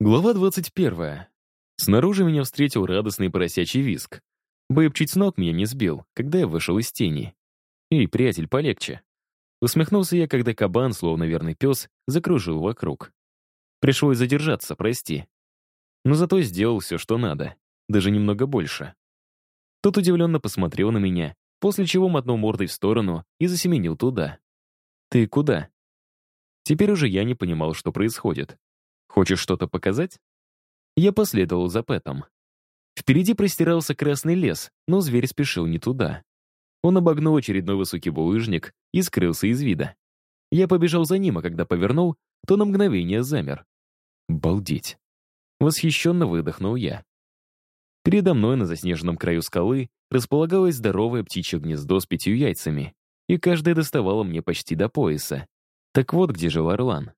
Глава 21. Снаружи меня встретил радостный поросячий виск. Бэйб с ног меня не сбил, когда я вышел из тени. «Эй, приятель, полегче». Усмехнулся я, когда кабан, словно верный пес, закружил вокруг. Пришлось задержаться, прости. Но зато сделал все, что надо. Даже немного больше. Тот удивленно посмотрел на меня, после чего мотнул мордой в сторону и засеменил туда. «Ты куда?» Теперь уже я не понимал, что происходит. Хочешь что-то показать? Я последовал за Пэтом. Впереди простирался красный лес, но зверь спешил не туда. Он обогнул очередной высокий булыжник и скрылся из вида. Я побежал за ним, а когда повернул, то на мгновение замер. Балдеть. Восхищенно выдохнул я. Передо мной на заснеженном краю скалы располагалось здоровое птичье гнездо с пятью яйцами, и каждое доставало мне почти до пояса. Так вот, где жил Орлан.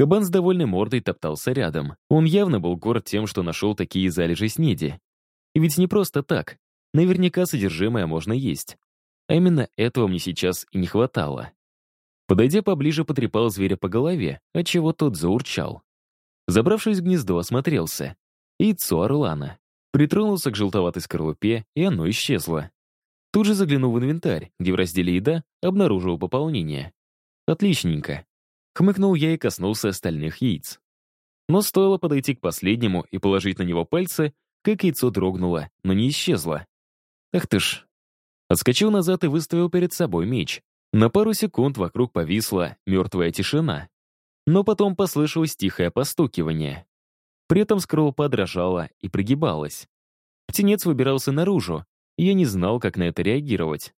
Кабан с довольной мордой топтался рядом. Он явно был горд тем, что нашел такие залежи снеди. И ведь не просто так. Наверняка содержимое можно есть. А именно этого мне сейчас и не хватало. Подойдя поближе, потрепал зверя по голове, отчего тот заурчал. Забравшись в гнездо, осмотрелся. Яйцо орлана. Притронулся к желтоватой скорлупе, и оно исчезло. Тут же заглянул в инвентарь, где в разделе «Еда» обнаружил пополнение. Отличненько. Хмыкнул я и коснулся остальных яиц. Но стоило подойти к последнему и положить на него пальцы, как яйцо дрогнуло, но не исчезло. Ах ты ж. Отскочил назад и выставил перед собой меч. На пару секунд вокруг повисла мертвая тишина. Но потом послышалось тихое постукивание. При этом скорлупа дрожала и пригибалась. Птенец выбирался наружу, и я не знал, как на это реагировать.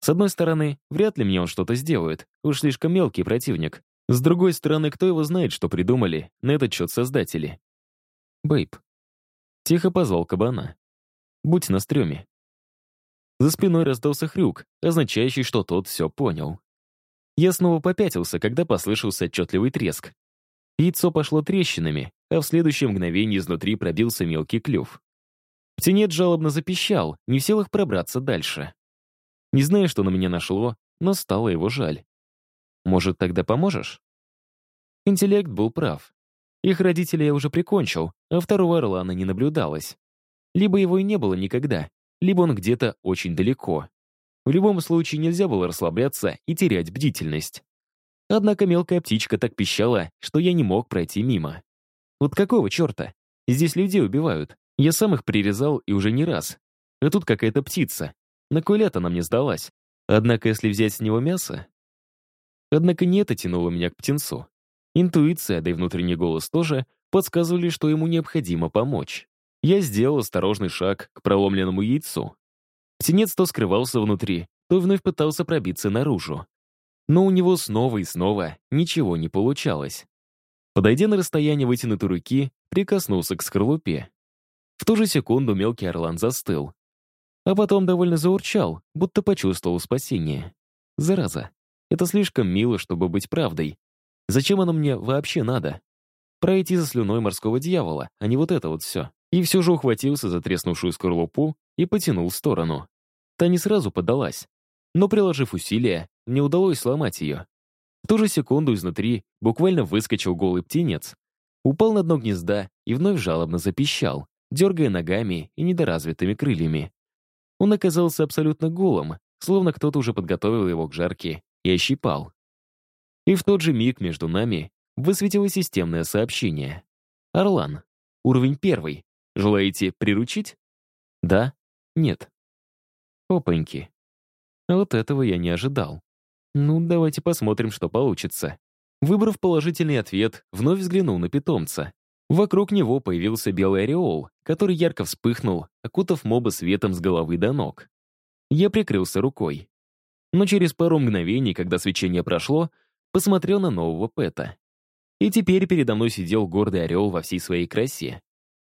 С одной стороны, вряд ли мне он что-то сделает, уж слишком мелкий противник. С другой стороны, кто его знает, что придумали на этот счет создатели? Бэйб. Тихо позвал кабана. Будь на стреме. За спиной раздался хрюк, означающий, что тот все понял. Я снова попятился, когда послышался отчетливый треск. Яйцо пошло трещинами, а в следующее мгновение изнутри пробился мелкий клюв. Птенец жалобно запищал, не в силах пробраться дальше. Не знаю, что на меня нашло, но стало его жаль. Может, тогда поможешь? Интеллект был прав. Их родителей я уже прикончил, а второго Орлана не наблюдалось. Либо его и не было никогда, либо он где-то очень далеко. В любом случае нельзя было расслабляться и терять бдительность. Однако мелкая птичка так пищала, что я не мог пройти мимо. Вот какого черта? Здесь людей убивают. Я сам их прирезал и уже не раз. А тут какая-то птица. На кой лет она мне сдалась? Однако если взять с него мясо, Однако не это тянуло меня к птенцу. Интуиция, да и внутренний голос тоже, подсказывали, что ему необходимо помочь. Я сделал осторожный шаг к проломленному яйцу. Птенец то скрывался внутри, то вновь пытался пробиться наружу. Но у него снова и снова ничего не получалось. Подойдя на расстояние вытянутой руки, прикоснулся к скорлупе. В ту же секунду мелкий орлан застыл. А потом довольно заурчал, будто почувствовал спасение. Зараза. Это слишком мило, чтобы быть правдой. Зачем оно мне вообще надо? Пройти за слюной морского дьявола, а не вот это вот все. И все же ухватился за треснувшую скорлупу и потянул в сторону. Та не сразу поддалась. Но, приложив усилия, мне удалось сломать ее. В ту же секунду изнутри буквально выскочил голый птенец. Упал на дно гнезда и вновь жалобно запищал, дергая ногами и недоразвитыми крыльями. Он оказался абсолютно голым, словно кто-то уже подготовил его к жарке и ощипал. И в тот же миг между нами высветилось системное сообщение. «Орлан, уровень первый. Желаете приручить?» «Да? Нет?» «Опаньки. Вот этого я не ожидал. Ну, давайте посмотрим, что получится». Выбрав положительный ответ, вновь взглянул на питомца. Вокруг него появился белый ореол, который ярко вспыхнул, окутав моба светом с головы до ног. Я прикрылся рукой но через пару мгновений, когда свечение прошло, посмотрел на нового Пэта. И теперь передо мной сидел гордый орел во всей своей красе.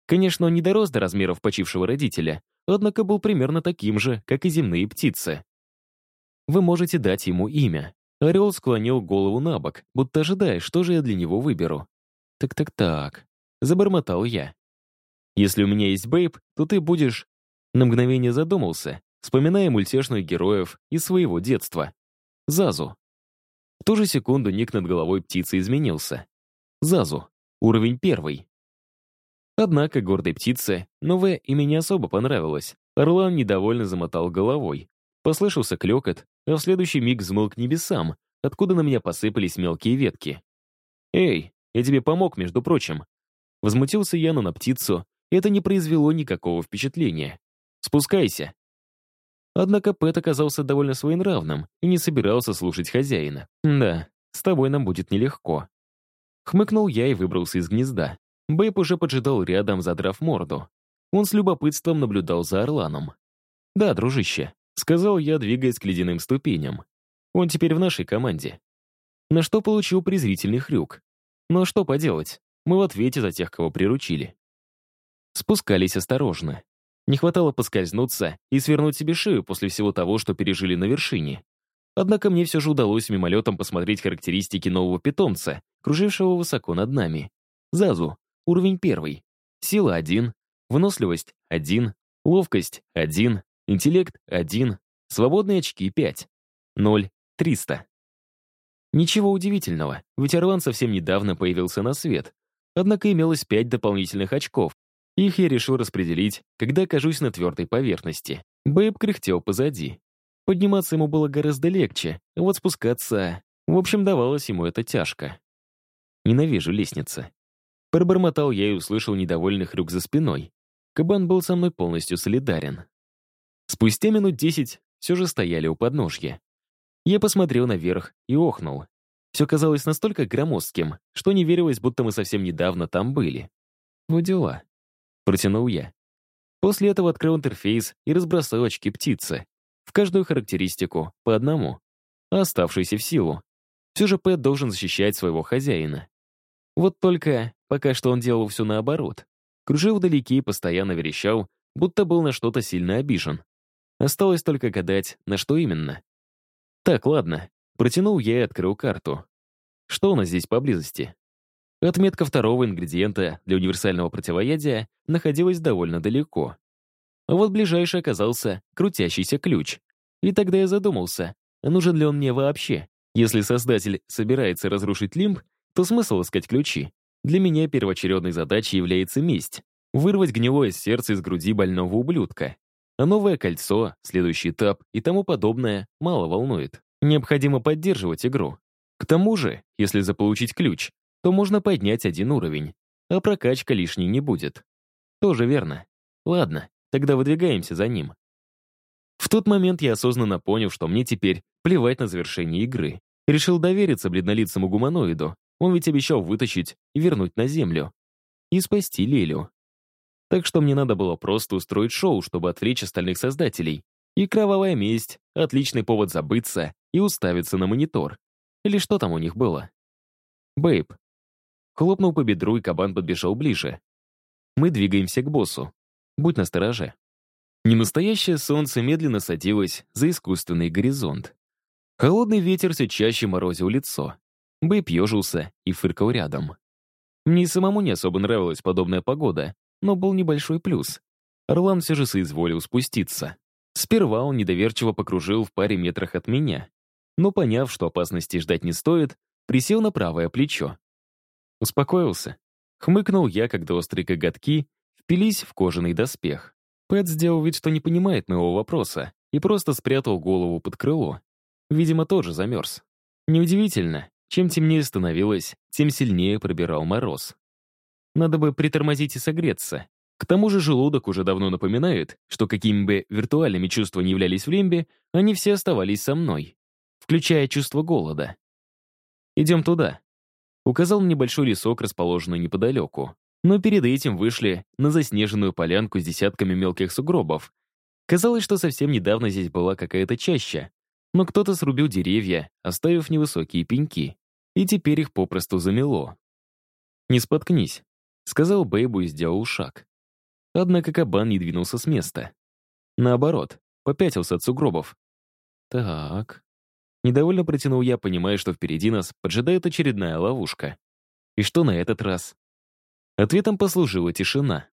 Конечно, он не дорос до размеров почившего родителя, однако был примерно таким же, как и земные птицы. Вы можете дать ему имя. Орел склонил голову на бок, будто ожидая, что же я для него выберу. «Так-так-так», — забормотал я. «Если у меня есть Бэйб, то ты будешь...» На мгновение задумался, вспоминая мультяшных героев из своего детства. Зазу. В ту же секунду ник над головой птицы изменился. Зазу. Уровень первый. Однако гордой птице новое имя не особо понравилось. Орлан недовольно замотал головой. Послышался клёкот, а в следующий миг взмыл к небесам, откуда на меня посыпались мелкие ветки. «Эй, я тебе помог, между прочим». Возмутился я, но на птицу это не произвело никакого впечатления. «Спускайся». Однако Пэт оказался довольно своенравным и не собирался слушать хозяина. «Да, с тобой нам будет нелегко». Хмыкнул я и выбрался из гнезда. Бэйб уже поджидал рядом, задрав морду. Он с любопытством наблюдал за Орланом. «Да, дружище», — сказал я, двигаясь к ледяным ступеням. «Он теперь в нашей команде». На что получил презрительный хрюк. Но что поделать, мы в ответе за тех, кого приручили. Спускались осторожно. Не хватало поскользнуться и свернуть себе шею после всего того, что пережили на вершине. Однако мне все же удалось мимолетом посмотреть характеристики нового питомца, кружившего высоко над нами. Зазу, уровень первый. Сила один, выносливость один, ловкость один, интеллект один, свободные очки пять, ноль, триста. Ничего удивительного, ведь Орлан совсем недавно появился на свет. Однако имелось пять дополнительных очков. Их я решил распределить, когда окажусь на твердой поверхности. Бэйб кряхтел позади. Подниматься ему было гораздо легче, а вот спускаться... В общем, давалось ему это тяжко. Ненавижу лестницы. Пробормотал я и услышал недовольный хрюк за спиной. Кабан был со мной полностью солидарен. Спустя минут десять все же стояли у подножья. Я посмотрел наверх и охнул. Все казалось настолько громоздким, что не верилось, будто мы совсем недавно там были. Вот дела. Протянул я. После этого открыл интерфейс и разбросал очки птицы, в каждую характеристику по одному, а оставшиеся в силу. Все же Пэт должен защищать своего хозяина. Вот только пока что он делал все наоборот. Кружил вдалеке и постоянно верещал, будто был на что-то сильно обижен. Осталось только гадать, на что именно. Так, ладно. Протянул я и открыл карту. Что у нас здесь поблизости? Отметка второго ингредиента для универсального противоядия находилась довольно далеко. А вот ближайший оказался крутящийся ключ. И тогда я задумался, нужен ли он мне вообще? Если создатель собирается разрушить лимб, то смысл искать ключи. Для меня первоочередной задачей является месть. Вырвать гнилое сердце из груди больного ублюдка. А новое кольцо, следующий этап и тому подобное мало волнует. Необходимо поддерживать игру. К тому же, если заполучить ключ, то можно поднять один уровень, а прокачка лишней не будет. Тоже верно. Ладно, Тогда выдвигаемся за ним. В тот момент я осознанно понял, что мне теперь плевать на завершение игры. Решил довериться бледнолицому гуманоиду. Он ведь обещал вытащить и вернуть на Землю. И спасти Лелю. Так что мне надо было просто устроить шоу, чтобы отвлечь остальных создателей. И кровавая месть — отличный повод забыться и уставиться на монитор. Или что там у них было? Бэйб. Хлопнул по бедру, и кабан подбежал ближе. Мы двигаемся к боссу. Будь настороже. Ненастоящее солнце медленно садилось за искусственный горизонт. Холодный ветер все чаще морозил лицо. Бэйб ежился и фыркал рядом. Мне самому не особо нравилась подобная погода, но был небольшой плюс. Орлан все же соизволил спуститься. Сперва он недоверчиво покружил в паре метрах от меня, но, поняв, что опасности ждать не стоит, присел на правое плечо. Успокоился. Хмыкнул я, когда острые коготки впились в кожаный доспех. Пэт сделал вид, что не понимает моего вопроса, и просто спрятал голову под крыло. Видимо, тоже замерз. Неудивительно, чем темнее становилось, тем сильнее пробирал мороз. Надо бы притормозить и согреться. К тому же желудок уже давно напоминает, что какими бы виртуальными чувства не являлись в лимбе, они все оставались со мной, включая чувство голода. «Идем туда», — указал небольшой лесок, расположенный неподалеку но перед этим вышли на заснеженную полянку с десятками мелких сугробов. Казалось, что совсем недавно здесь была какая-то чаща, но кто-то срубил деревья, оставив невысокие пеньки, и теперь их попросту замело. «Не споткнись», — сказал Бэйбу и сделал шаг. Однако кабан не двинулся с места. Наоборот, попятился от сугробов. «Так...» Недовольно протянул я, понимая, что впереди нас поджидает очередная ловушка. И что на этот раз? Ответом послужила тишина.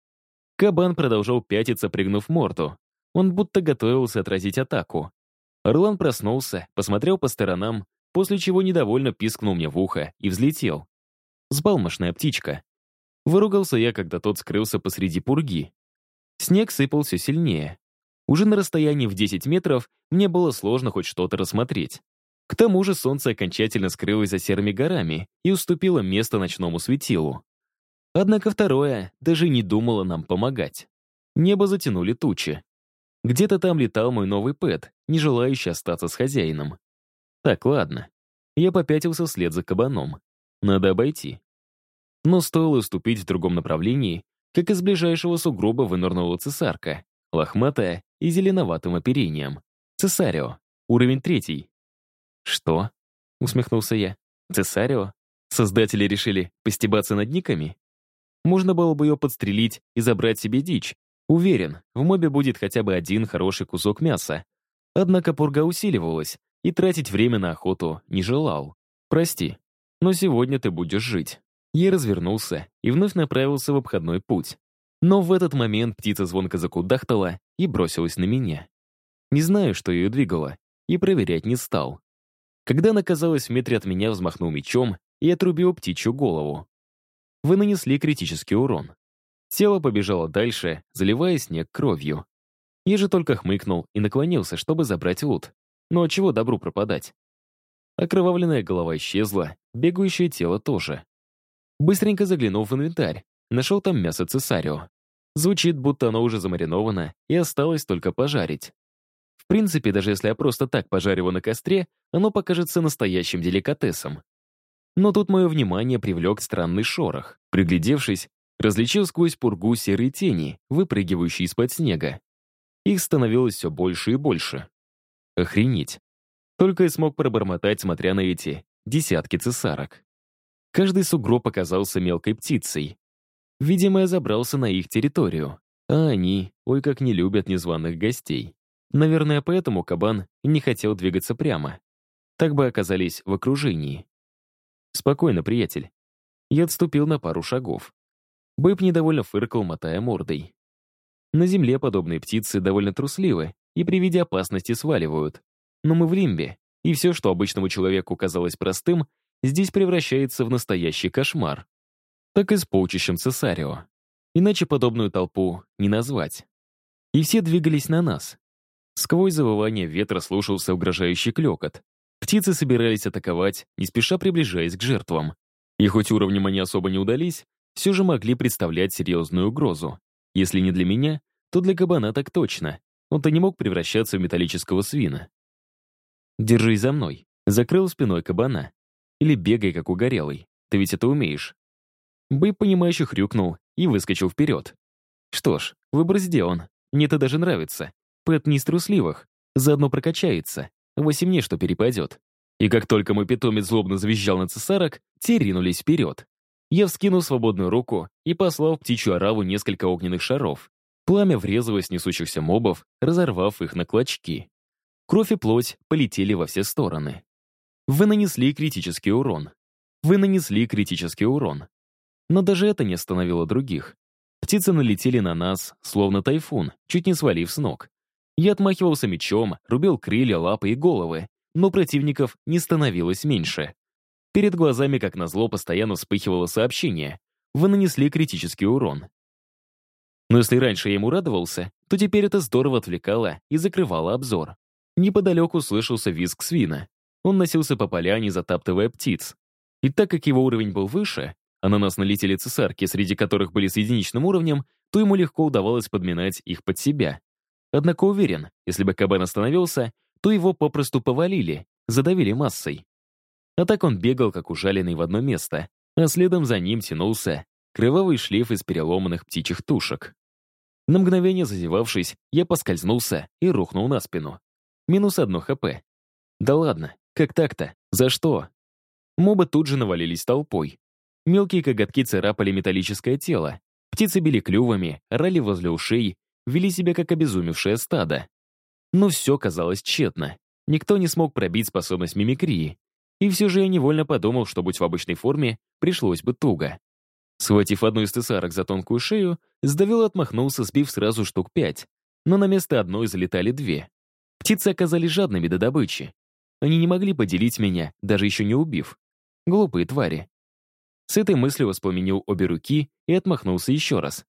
Кабан продолжал пятиться, пригнув морду. Он будто готовился отразить атаку. Орлан проснулся, посмотрел по сторонам, после чего недовольно пискнул мне в ухо и взлетел. Сбалмошная птичка. Выругался я, когда тот скрылся посреди пурги. Снег сыпал все сильнее. Уже на расстоянии в 10 метров мне было сложно хоть что-то рассмотреть. К тому же солнце окончательно скрылось за серыми горами и уступило место ночному светилу. Однако второе даже не думало нам помогать. Небо затянули тучи. Где-то там летал мой новый пэт, не желающий остаться с хозяином. Так, ладно. Я попятился вслед за кабаном. Надо обойти. Но стоило уступить в другом направлении, как из ближайшего сугроба вынырнула цесарка, лохматая и зеленоватым оперением. Цесарио. Уровень третий. «Что?» — усмехнулся я. «Цесарио? Создатели решили постебаться над никами? Можно было бы ее подстрелить и забрать себе дичь. Уверен, в мобе будет хотя бы один хороший кусок мяса. Однако пурга усиливалась, и тратить время на охоту не желал. Прости, но сегодня ты будешь жить. Я развернулся и вновь направился в обходной путь. Но в этот момент птица звонко закудахтала и бросилась на меня. Не знаю, что ее двигало, и проверять не стал. Когда она оказалась в метре от меня, взмахнул мечом и отрубил птичью голову. Вы нанесли критический урон. Тело побежало дальше, заливая снег кровью. Я же только хмыкнул и наклонился, чтобы забрать лут. Но чего добру пропадать? Окровавленная голова исчезла, бегающее тело тоже. Быстренько заглянув в инвентарь, нашел там мясо цесарио. Звучит, будто оно уже замариновано и осталось только пожарить. В принципе, даже если я просто так пожарю его на костре, оно покажется настоящим деликатесом. Но тут мое внимание привлек странный шорох. Приглядевшись, различил сквозь пургу серые тени, выпрыгивающие из-под снега. Их становилось все больше и больше. Охренеть. Только и смог пробормотать, смотря на эти десятки цесарок. Каждый сугроб оказался мелкой птицей. Видимо, я забрался на их территорию. А они, ой, как не любят незваных гостей. Наверное, поэтому кабан не хотел двигаться прямо. Так бы оказались в окружении. Спокойно, приятель. Я отступил на пару шагов. Бэйб недовольно фыркал, мотая мордой. На земле подобные птицы довольно трусливы и при виде опасности сваливают. Но мы в Лимбе, и все, что обычному человеку казалось простым, здесь превращается в настоящий кошмар. Так и с полчищем Цесарио. Иначе подобную толпу не назвать. И все двигались на нас. Сквозь завывание ветра слушался угрожающий клекот. Птицы собирались атаковать, не спеша приближаясь к жертвам. И хоть уровнем они особо не удались, все же могли представлять серьезную угрозу. Если не для меня, то для кабана так точно. Он-то не мог превращаться в металлического свина. «Держись за мной», — закрыл спиной кабана. Или бегай, как угорелый. Ты ведь это умеешь». Бэй, понимающе хрюкнул и выскочил вперед. Что ж, выбор сделан. Мне это даже нравится. Пэт не из трусливых. Заодно прокачается. Восемь мне что перепадет. И как только мой питомец злобно завизжал на цесарок, те ринулись вперед. Я вскинул свободную руку и послал в птичью ораву несколько огненных шаров. Пламя врезалось несущихся мобов, разорвав их на клочки. Кровь и плоть полетели во все стороны. Вы нанесли критический урон. Вы нанесли критический урон. Но даже это не остановило других. Птицы налетели на нас, словно тайфун, чуть не свалив с ног. Я отмахивался мечом, рубил крылья, лапы и головы, но противников не становилось меньше. Перед глазами, как назло, постоянно вспыхивало сообщение. Вы нанесли критический урон. Но если раньше я ему радовался, то теперь это здорово отвлекало и закрывало обзор. Неподалеку слышался визг свина. Он носился по поляне, затаптывая птиц. И так как его уровень был выше, а на нас налетели цесарки, среди которых были с единичным уровнем, то ему легко удавалось подминать их под себя. Однако уверен, если бы кабан остановился, то его попросту повалили, задавили массой. А так он бегал, как ужаленный в одно место, а следом за ним тянулся кровавый шлейф из переломанных птичьих тушек. На мгновение зазевавшись, я поскользнулся и рухнул на спину. Минус одно хп. Да ладно, как так-то? За что? Мобы тут же навалились толпой. Мелкие коготки царапали металлическое тело. Птицы били клювами, рали возле ушей, вели себя как обезумевшее стадо. Но все казалось тщетно. Никто не смог пробить способность мимикрии. И все же я невольно подумал, что, будь в обычной форме, пришлось бы туго. Схватив одну из тесарок за тонкую шею, сдавил и отмахнулся, сбив сразу штук пять. Но на место одной залетали две. Птицы оказались жадными до добычи. Они не могли поделить меня, даже еще не убив. Глупые твари. С этой мыслью воспламенил обе руки и отмахнулся еще раз.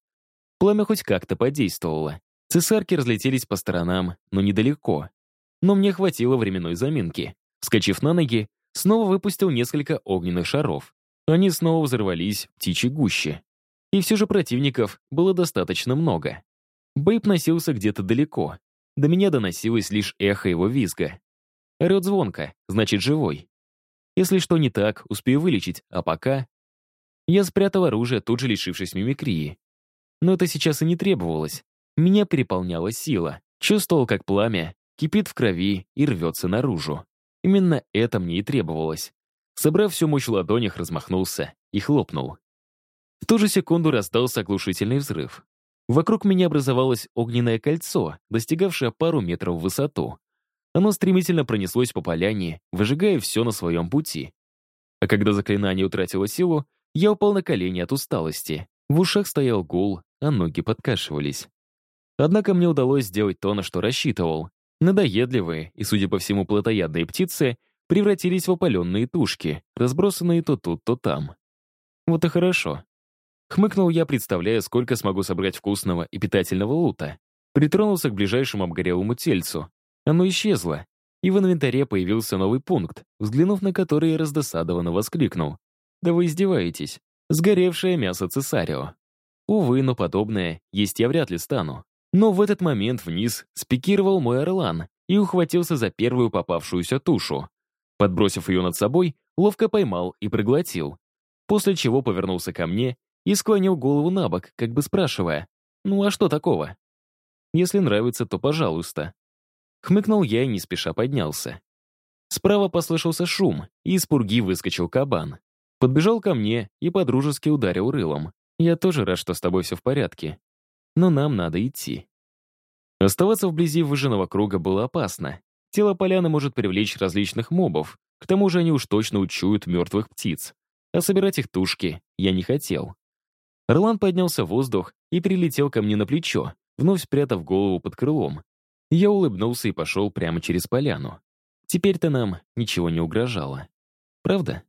Пламя хоть как-то подействовало. Цесарки разлетелись по сторонам, но недалеко. Но мне хватило временной заминки. Вскочив на ноги, снова выпустил несколько огненных шаров. Они снова взорвались в птичьей гуще. И все же противников было достаточно много. Бэйб носился где-то далеко. До меня доносилось лишь эхо его визга. Орет звонко, значит, живой. Если что не так, успею вылечить, а пока... Я спрятал оружие, тут же лишившись мимикрии. Но это сейчас и не требовалось. Меня переполняла сила. Чувствовал, как пламя кипит в крови и рвется наружу. Именно это мне и требовалось. Собрав всю мощь в ладонях, размахнулся и хлопнул. В ту же секунду раздался оглушительный взрыв. Вокруг меня образовалось огненное кольцо, достигавшее пару метров в высоту. Оно стремительно пронеслось по поляне, выжигая все на своем пути. А когда заклинание утратило силу, я упал на колени от усталости. В ушах стоял гул, а ноги подкашивались. Однако мне удалось сделать то, на что рассчитывал. Надоедливые и, судя по всему, плотоядные птицы превратились в опаленные тушки, разбросанные то тут, то там. Вот и хорошо. Хмыкнул я, представляя, сколько смогу собрать вкусного и питательного лута. Притронулся к ближайшему обгорелому тельцу, оно исчезло, и в инвентаре появился новый пункт, взглянув на который я раздосадованно воскликнул. «Да вы издеваетесь. Сгоревшее мясо цесарио». Увы, но подобное есть я вряд ли стану. Но в этот момент вниз спикировал мой орлан и ухватился за первую попавшуюся тушу. Подбросив ее над собой, ловко поймал и проглотил. После чего повернулся ко мне и склонил голову на бок, как бы спрашивая, «Ну а что такого?» «Если нравится, то пожалуйста». Хмыкнул я и не спеша поднялся. Справа послышался шум, и из пурги выскочил кабан. Подбежал ко мне и подружески ударил рылом. «Я тоже рад, что с тобой все в порядке. Но нам надо идти». Оставаться вблизи выжженного круга было опасно. Тело поляны может привлечь различных мобов, к тому же они уж точно учуют мертвых птиц. А собирать их тушки я не хотел. Орлан поднялся в воздух и прилетел ко мне на плечо, вновь спрятав голову под крылом. Я улыбнулся и пошел прямо через поляну. Теперь-то нам ничего не угрожало. Правда?